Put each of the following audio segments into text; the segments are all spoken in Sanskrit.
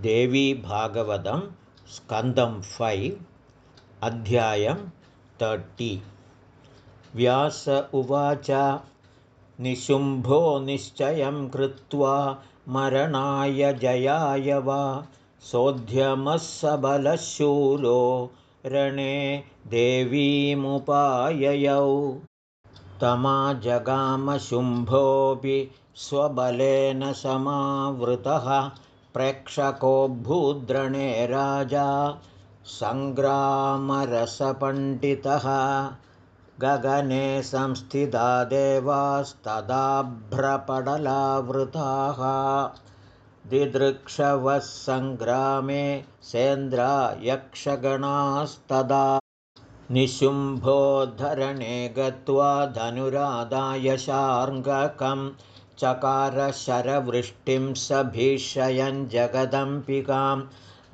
देवीभागवतं स्कन्दं फैव् अध्यायं तर्टि व्यास उवाच निशुम्भो निश्चयं कृत्वा मरणाय जयाय वा सोऽध्यमः सबलशूलो रणे देवीमुपाययौ। तमाजगामशुम्भोऽपि स्वबलेन समावृतः प्रेक्षको भूद्रणे राजा सङ्ग्रामरसपण्डितः गगने संस्थिता देवास्तदाभ्रपडलावृताः दिदृक्षवः सङ्ग्रामे सेन्द्रा यक्षगणास्तदा निशुम्भोद्धरणे गत्वा धनुरादाय शार्ङ्गकम् चकारशरवृष्टिं सभीषयन् जगदम्बिकां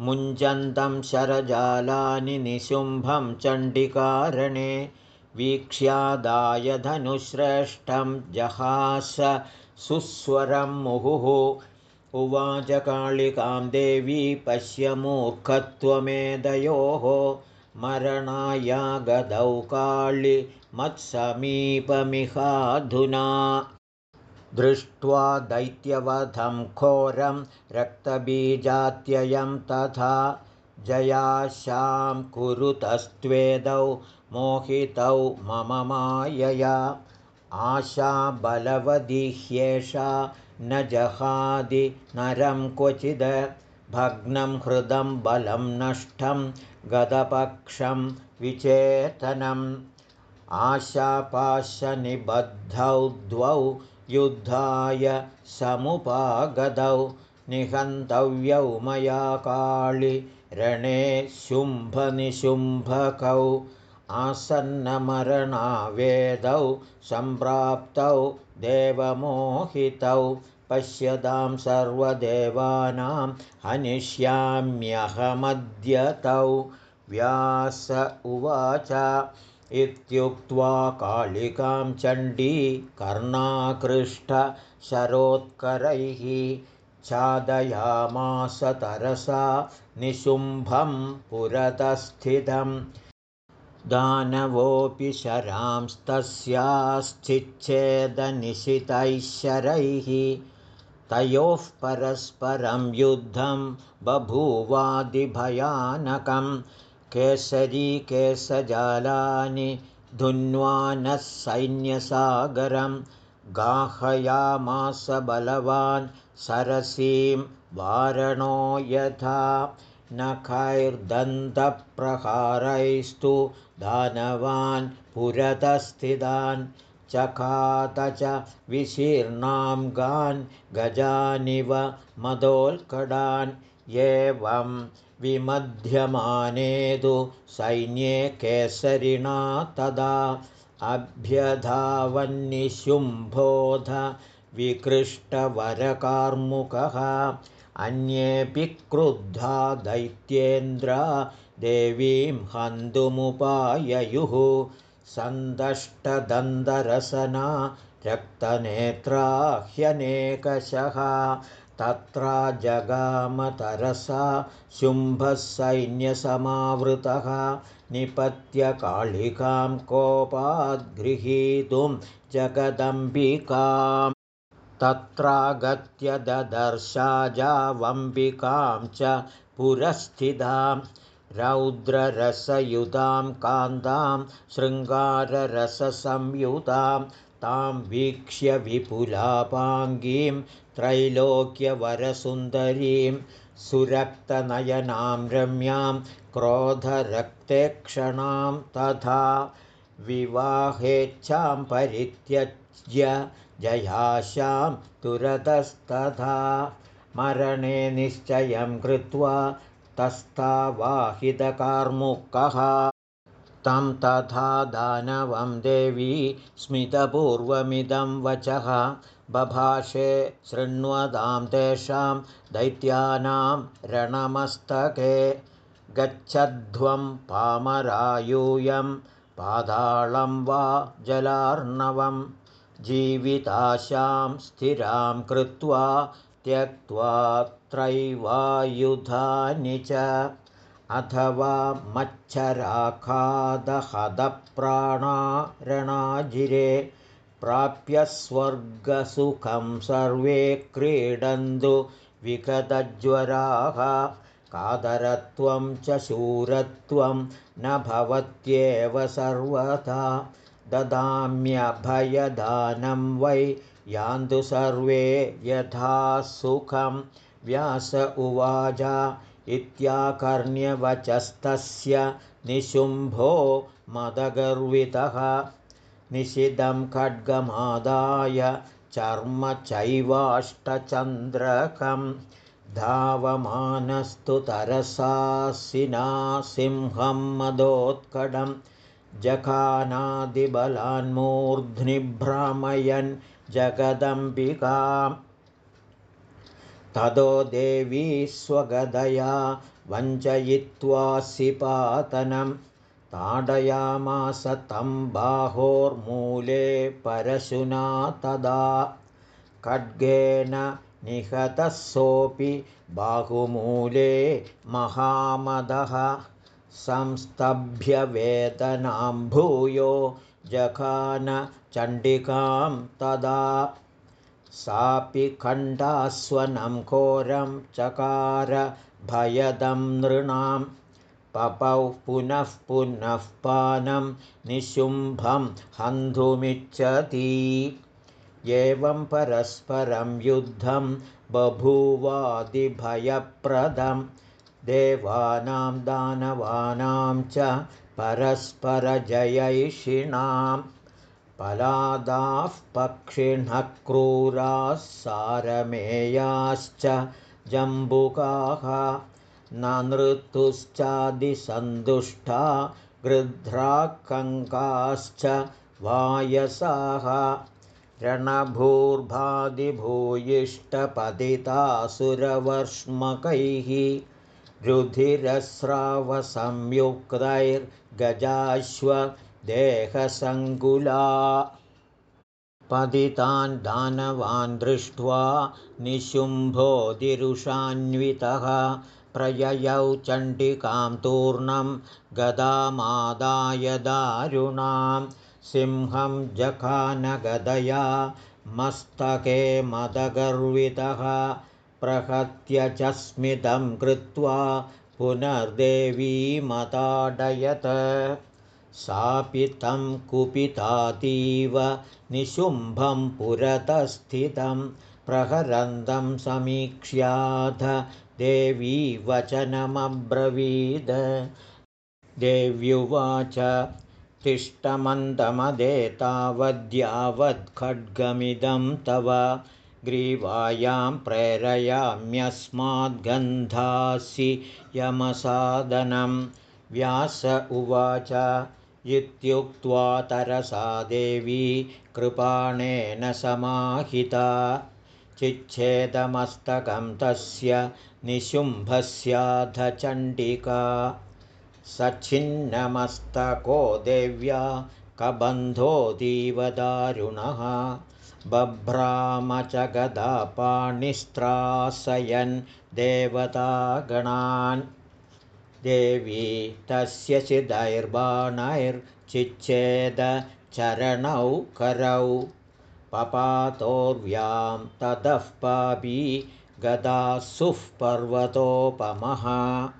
मुञ्जन्तं शरजालानि निशुम्भं चण्डिकारणे वीक्ष्यादाय धनुश्रेष्ठं जहास सुस्वरं मुहुः। उवाचकालिकां देवी पश्य मूर्खत्वमेदयोः मरणायागदौ काळि मत्समीपमिहाधुना दृष्ट्वा दैत्यवधं घोरं रक्तबीजात्ययं तथा जयाशां कुरुतस्त्वेदौ मोहितौ मम मायया। आशा बलवदिह्येषा न जहादि नरं क्वचिद् भग्नं हृदं बलं नष्टं गदपक्षं विचेतनम्। आशापाशनिबद्धौ द्वौ युद्धाय समुपागतौ निहन्तव्यौ मया काळि रणे शुम्भनिशुम्भकौ आसन्नमरणावेदौ सम्प्राप्तौ देवमोहितौ पश्यतां सर्वदेवानां हनिष्याम्यहमद्यतौ। व्यास उवाच इत्युक्त्वा कालिकां चण्डी कर्णाकृष्टशरोत्करैः तरसा निशुम्भं पुरतस्थितं। दानवोऽपि शरांस्तस्याश्चिच्छेदनिशितैः शरैः तयोः परस्परं युद्धं बभूवादिभयानकम् केसरीकेशजालानि धुन्वानः सैन्यसागरं गाहयामास बलवान् सरसीं वारणो यथा नखैर्दन्तप्रहारैस्तु दानवान् पुरतस्थितान् चखात च विशीर्णां गान् गजानिव मदोल्कडान् एवं विमध्यमानेदु सैन्ये केसरिणा तदा अभ्यधावन्निशुम्भोध विकृष्टवरकार्मुकः। अन्येऽपि क्रुद्धा दैत्येन्द्रा देवीं हन्तुमुपाययुः। सन्दष्टदन्तरसना रक्तनेत्रा ह्यनेकशः तत्रा जगामतरसा शुम्भः सैन्यसमावृतः निपत्यकालिकां कोपाद्गृहीतुं जगदम्बिकाम् तत्रागत्य ददर्शाजावम्बिकां च पुरस्थितां रौद्ररसयुतां कान्तां शृङ्गाररससंयुतां तां वीक्ष्य विपुलापाङ्गीं त्रैलोक्यवरसुन्दरीं सुरक्तनयनां रम्यां क्रोधरक्तेक्षणां तथा विवाहेच्छां परित्यज्य जयाशां तुरतस्तथा मरणे निश्चयं कृत्वा तस्तावाहितकार्मुकः तं तथा दानवं देवी स्मितपूर्वमिदं वचः। बभाषे शृण्वतां तेषां दैत्यानां रणमस्तके। गच्छध्वं पामरायूयं पादालं वा जलार्णवं। जीविताशां स्थिरां कृत्वा त्यक्त्वात्रैवायुधानि च अथवा मच्छराखादहदप्राणारणाजिरे प्राप्य स्वर्गसुखं सर्वे क्रीडन्तु विगतज्वराः। कादरत्वं च शूरत्वं न भवत्येव सर्वथा। ददाम्यभयदानं वै यान्तु सर्वे यथा सुखं। व्यास उवाच इत्याकर्ण्यवचस्तस्य निशुम्भो मदगर्वितः निशिदं खड्गमादाय चर्म चैवाष्टचन्द्रकं धावमानस्तु तरसासिना सिंहं मदोत्कडं जखानादिबलान्मूर्ध्नि भ्रामयन् जगदम्बिकाम् ततो देवी स्वगदया वञ्चयित्वासि पातनं ताडयामास तं बाहोर्मूले परशुना तदा। खड्गेन निहतः सोऽपि बाहुमूले महामदः। संस्तभ्यवेदनां भूयो जखान चण्डिकां तदा सापि खण्डास्वनं घोरं चकार भयदं नृणां पपौ पुनः पुनः पानं निशुम्भं हन्तुमिच्छति एवं परस्परं युद्धं बभूवादिभयप्रदं देवानां दानवानां च परस्परजयैषिणाम् पलादाः पक्षिणः क्रूराः सारमेयाश्च जम्बुकाः न नृतुश्चादिसन्तुष्टा गृध्राकङ्काश्च वायसाः रणभूर्भादिभूयिष्ठपतितासुरवर्ष्मकैः रुधिरस्रावसंयुक्तैर्गजाश्व देहसङ्कुला। पतितान् दानवान् दृष्ट्वा निशुम्भोदिरुषान्वितः। प्रययौ चण्डिकां तूर्णं गदामादाय दारुणां। सिंहं जखानगदया मस्तके मदगर्वितः। प्रहत्य च स्मितं कृत्वा पुनर्देवीमताडयत् सापि तं कुपितातीव निशुम्भं पुरतस्थितं प्रहरन्दं समीक्ष्याथ देवी वचनमब्रवीद। देव्युवाच तिष्ठमन्दमदे तावद्यावत्खड्गमिदं तव ग्रीवायां प्रेरयाम्यस्माद्गन्धासि यमसादनं। व्यास उवाच इत्युक्त्वा तरसा देवी कृपाणेन समाहिता। चिच्छेदमस्तकं तस्य निशुम्भस्याधचण्डिका सच्छिन्नमस्तको देव्या कबन्धोऽतीवदारुणः बभ्राम च गदापाणिस्त्रासयन् देवतागणान् देवी तस्य चिदैर्बाणैर्चिच्छेदचरणौ करौ। पपातोर्व्यां ततः पापी गदासुः पर्वतोपमः।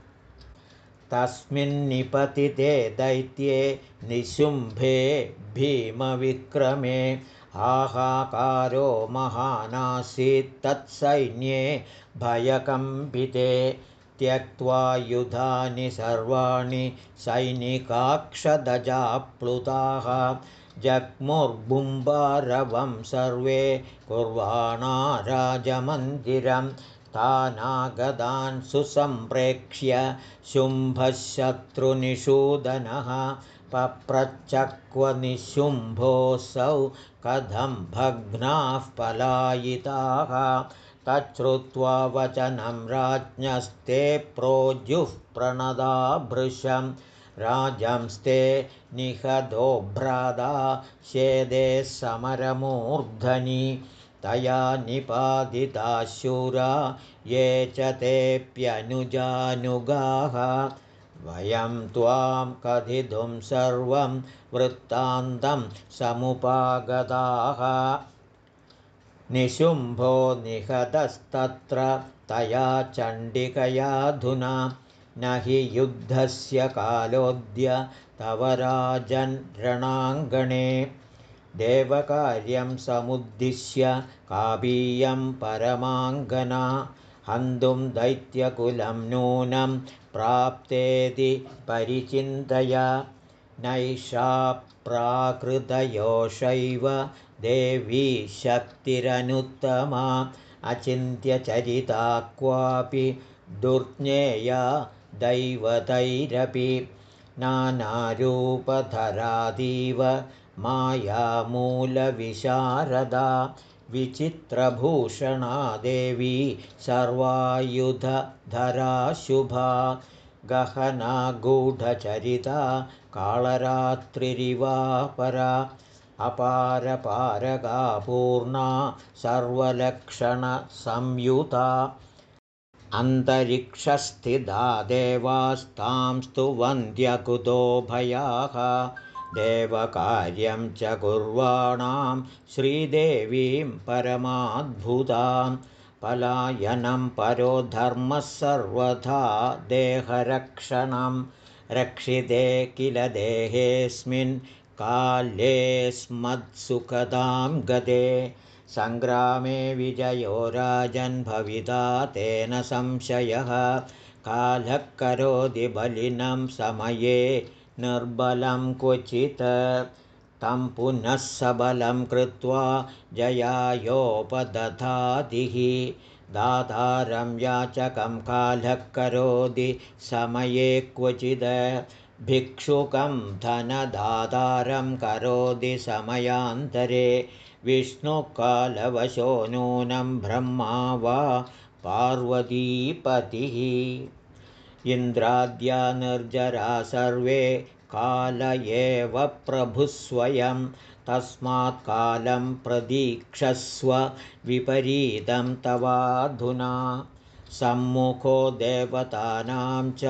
तस्मिन्निपतिते दैत्ये निशुम्भे भीमविक्रमे हाहाकारो महानासीत्तत्सैन्ये भयकम्पिते त्यक्त्वा युधानि सर्वाणि सैनिकाक्षदजाप्लुताः। जग्मुर्बुम्बारवं सर्वे कुर्वाणा राजमन्दिरं तानागदान् सुसम्प्रेक्ष्य शुम्भशत्रुनिषूदनः। पप्रच्चक्वनिशुम्भोऽसौ कथं भग्नाः पलायिताः तच्छ्रुत्वा वचनं राज्ञस्ते प्रोजुः प्रणदा भृशं राजंस्ते निहदो भ्रादा शेदे समरमूर्धनि। तया निपादिताशूरा ये च तेऽप्यनुजानुगाः। वयं त्वां कथितुं सर्वं वृत्तान्तं समुपागताः निशुम्भो निहतस्तत्र तया चण्डिकयाधुना न हि युद्धस्य कालोऽद्य तव राजन् रणाङ्गणे देवकार्यं समुद्दिश्य काबीयं परमाङ्गना हन्तुं दैत्यकुलं नूनं प्राप्तेति परिचिन्तय नैषा प्राकृतयोषैव देवी शक्तिरनुत्तमा अचिन्त्यचरिता क्वापि दुर्ज्ञेया दैवतैरपि नानारूपधरादीव मायामूलविशारदा विचित्रभूषणा देवी सर्वायुधधरा शुभा गहना गूढचरिता कालरात्रिरिवापरा अपारपारगा पूर्णा सर्वलक्षणसंयुता। अन्तरिक्षस्थिता देवास्तांस्तु वन्द्यकुतो भयाः देवकार्यं च कुर्वाणां श्रीदेवीं परमाद्भुतां पलायनं परो धर्मः सर्वथा देहरक्षणं रक्षिते किल देहेऽस्मिन् काल्येऽस्मत्सुखदां गते। सङ्ग्रामे विजयो राजन्भविता तेन संशयः। कालः करोति बलिनं समये निर्बलं क्वचित् तं पुनः सबलं कृत्वा जयायोपदधातिः। दातारं याचकं कालः करोति समये क्वचिद् भिक्षुकं धनदातारं करोति समयान्तरे। विष्णुकालवशो नूनं ब्रह्मा वा पार्वतीपतिः। इन्द्राद्या निर्जरा सर्वे काल एव प्रभुस्वयं तस्मात् कालं प्रदीक्षस्व विपरीतं तवाधुना। सम्मुखो देवतानां च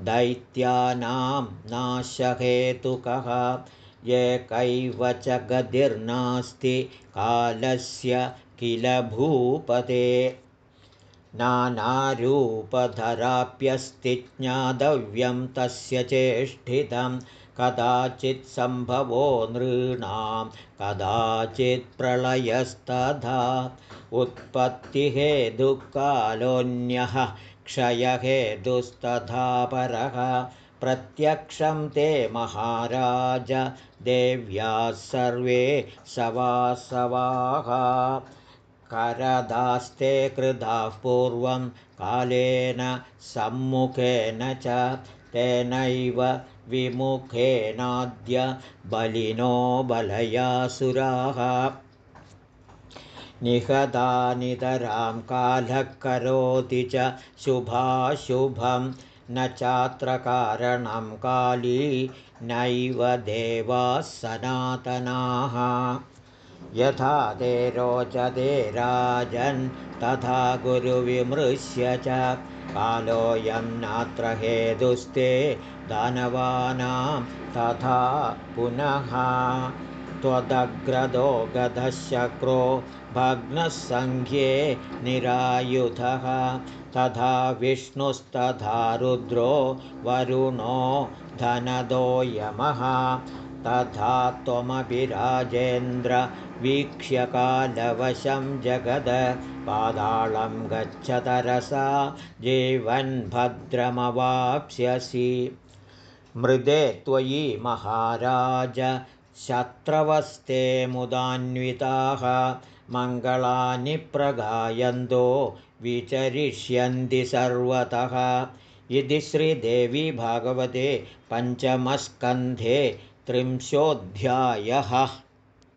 दैत्यानां नाशहेतुकः एकैव च गतिर्नास्ति कालस्य किल भूपते नानारूपधराप्यस्ति ज्ञातव्यं तस्य चेष्टितं कदाचित् सम्भवो नृणां कदाचित् प्रलयस्तथा। उत्पत्तिहेतुकालोऽन्यः क्षयहेतुस्तथा परः प्रत्यक्षं ते महाराज देव्याः सर्वे सवासवाः करदास्ते कृताः पूर्वं कालेन सम्मुखेन च तेनैव विमुखेनाद्य बलिनो बलयासुराः। निहतानितरां कालः करोति च शुभाशुभं न चात्र कारणं काली नैव देवाः सनातनाः यथा ते रोचते राजन् तथा गुरुविमृश्य च। कालोऽयं नात्र हेतुस्ते दानवानां तथा पुनः त्वदग्रदो गधशक्रो भग्नः निरायुधः। तथा विष्णुस्तथा रुद्रो वरुणो धनदो यमः। तथा त्वमपि राजेन्द्र वीक्ष्यकालवशं जगद पादालं गच्छतरसा जीवन्भद्रमवाप्स्यसि मृदे त्वयि महाराज शत्रवस्ते मुदान्विताः मङ्गलानि प्रगायन्तो विचरिष्यन्ति सर्वतः। इति श्रीदेवी भागवते पञ्चमस्कन्धे त्रिंशोऽध्यायः